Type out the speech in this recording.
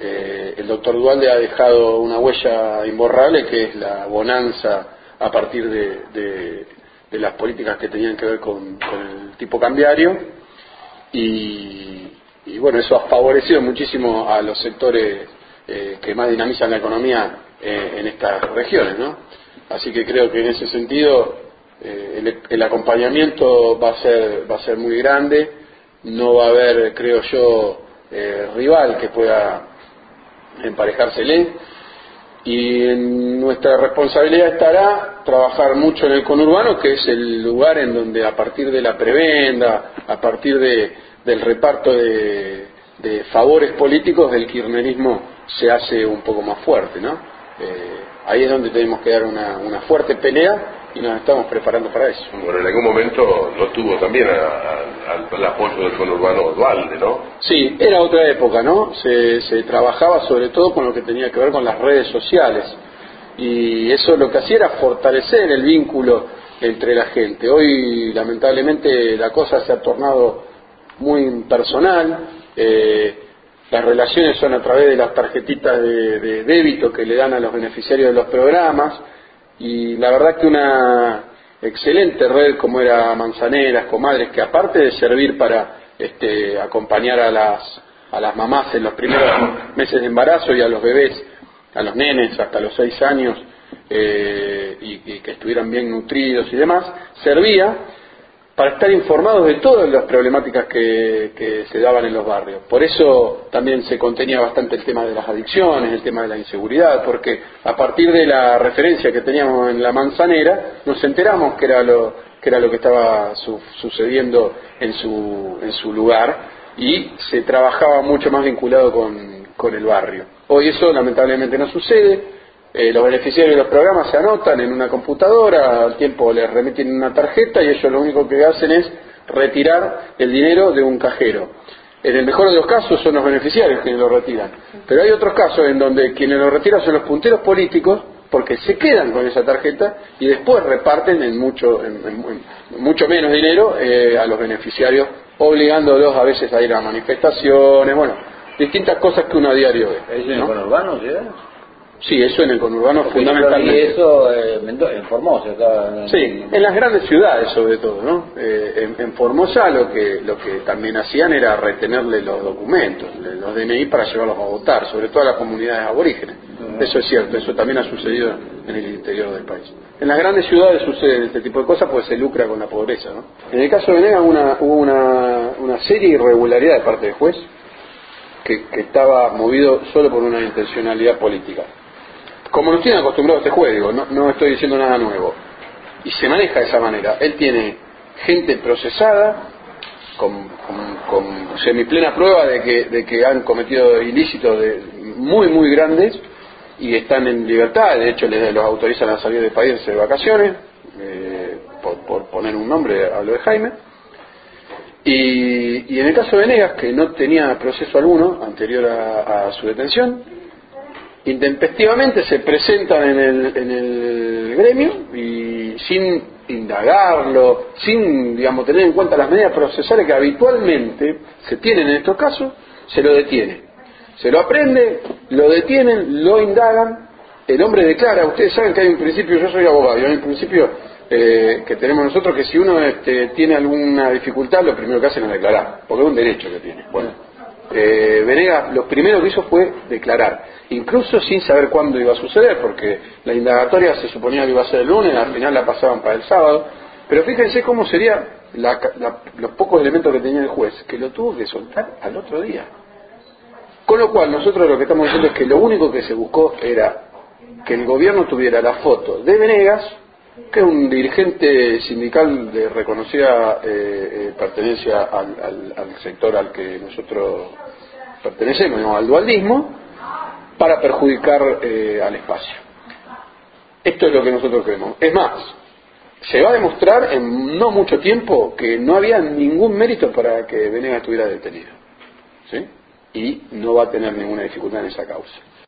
eh, el doctor Dualde ha dejado una huella imborrable que es la bonanza a partir de, las políticas que tenían que ver con, el tipo cambiario y, bueno, eso ha favorecido muchísimo a los sectores eh, que más dinamizan la economía eh, en estas regiones, ¿no? Así que creo que en ese sentido el, el, acompañamiento va a ser va a ser muy grande, no va a haber, creo yo, rival que pueda emparejársele y en nuestra responsabilidad estará trabajar mucho en el conurbano, que es el lugar en donde a partir de la prebenda, a partir de, del reparto de, favores políticos, el kirchnerismo se hace un poco más fuerte, ¿no? Eh, ahí es donde tenemos que dar una, una fuerte pelea y nos estamos preparando para eso. Bueno, en algún momento lo tuvo también al apoyo del conurbano Dualde, ¿no? Sí, era otra época, ¿no? Se, se trabajaba sobre todo con lo que tenía que ver con las redes sociales y eso lo que hacía era fortalecer el vínculo entre la gente. Hoy, lamentablemente, la cosa se ha tornado muy personal. Eh, las relaciones son a través de las tarjetitas de débito que le dan a los beneficiarios de los programas y la verdad que una excelente red como era Manzaneras, Comadres, que aparte de servir para este, acompañar a las, a las mamás en los primeros meses de embarazo y a los bebés, a los nenes hasta los seis años, eh, y, y, que estuvieran bien nutridos y demás, servía para estar informados de todas las problemáticas que, se daban en los barrios. Por eso también se contenía bastante el tema de las adicciones, el tema de la inseguridad, porque a partir de la referencia que teníamos en la manzanera, nos enteramos que era lo que, era lo que estaba sucediendo en su, en su lugar y se trabajaba mucho más vinculado con el barrio. Hoy eso lamentablemente no sucede, eh, los beneficiarios de los programas se anotan en una computadora, al tiempo les remiten una tarjeta y ellos lo único que hacen es retirar el dinero de un cajero. En el mejor de los casos son los beneficiarios quienes lo retiran, pero hay otros casos en donde quienes lo retiran son los punteros políticos porque se quedan con esa tarjeta y después reparten en mucho, mucho menos dinero eh, a los beneficiarios, obligándolos a veces a ir a manifestaciones, bueno, distintas cosas que uno a diario ve. ¿Es ¿no? urbano, Sí, eso en el conurbano fundamentalmente. Y eso eh, en Formosa. sí, en las grandes ciudades sobre todo, ¿no? Eh, en, Formosa lo que lo que también hacían era retenerle los documentos, los DNI para llevarlos a votar, sobre todo a las comunidades aborígenes. Eso es cierto, eso también ha sucedido en el interior del país. En las grandes ciudades sucede este tipo de cosas pues se lucra con la pobreza, ¿no? En el caso de Venegas una, hubo una, una serie de irregularidades de parte del juez que, que estaba movido solo por una intencionalidad política como nos tienen acostumbrados a este juego, no, no estoy diciendo nada nuevo, y se maneja de esa manera. Él tiene gente procesada, con, con, semiplena prueba de que, han cometido ilícitos de, muy, muy grandes y están en libertad, de hecho les los autorizan a salir del país de vacaciones, eh, por, poner un nombre, hablo de Jaime. Y, y, en el caso de Venegas, que no tenía proceso alguno anterior a su detención, intempestivamente se presentan en el, en el gremio y sin indagarlo, sin digamos tener en cuenta las medidas procesales que habitualmente se tienen en estos casos, se lo detiene. Se lo aprende, lo detienen, lo indagan, el hombre declara, ustedes saben que hay un principio, yo soy abogado, hay un principio eh, que tenemos nosotros que si uno este, tiene alguna dificultad, lo primero que hacen es declarar, porque es un derecho que tiene. Bueno, eh, Venegas lo primero que hizo fue declarar, incluso sin saber cuándo iba a suceder, porque la indagatoria se suponía que iba a ser el lunes, al final la pasaban para el sábado, pero fíjense cómo sería los pocos elementos que tenía el juez, que lo tuvo que soltar al otro día. Con lo cual nosotros lo que estamos diciendo es que lo único que se buscó era que el gobierno tuviera la foto de Venegas, que es un dirigente sindical de reconocida eh, eh, pertenencia al, sector al que nosotros pertenecemos, al dualismo, para perjudicar eh, al espacio. Esto es lo que nosotros creemos. Es más, se va a demostrar en no mucho tiempo que no había ningún mérito para que Venegas estuviera detenido. ¿sí? Y no va a tener ninguna dificultad en esa causa.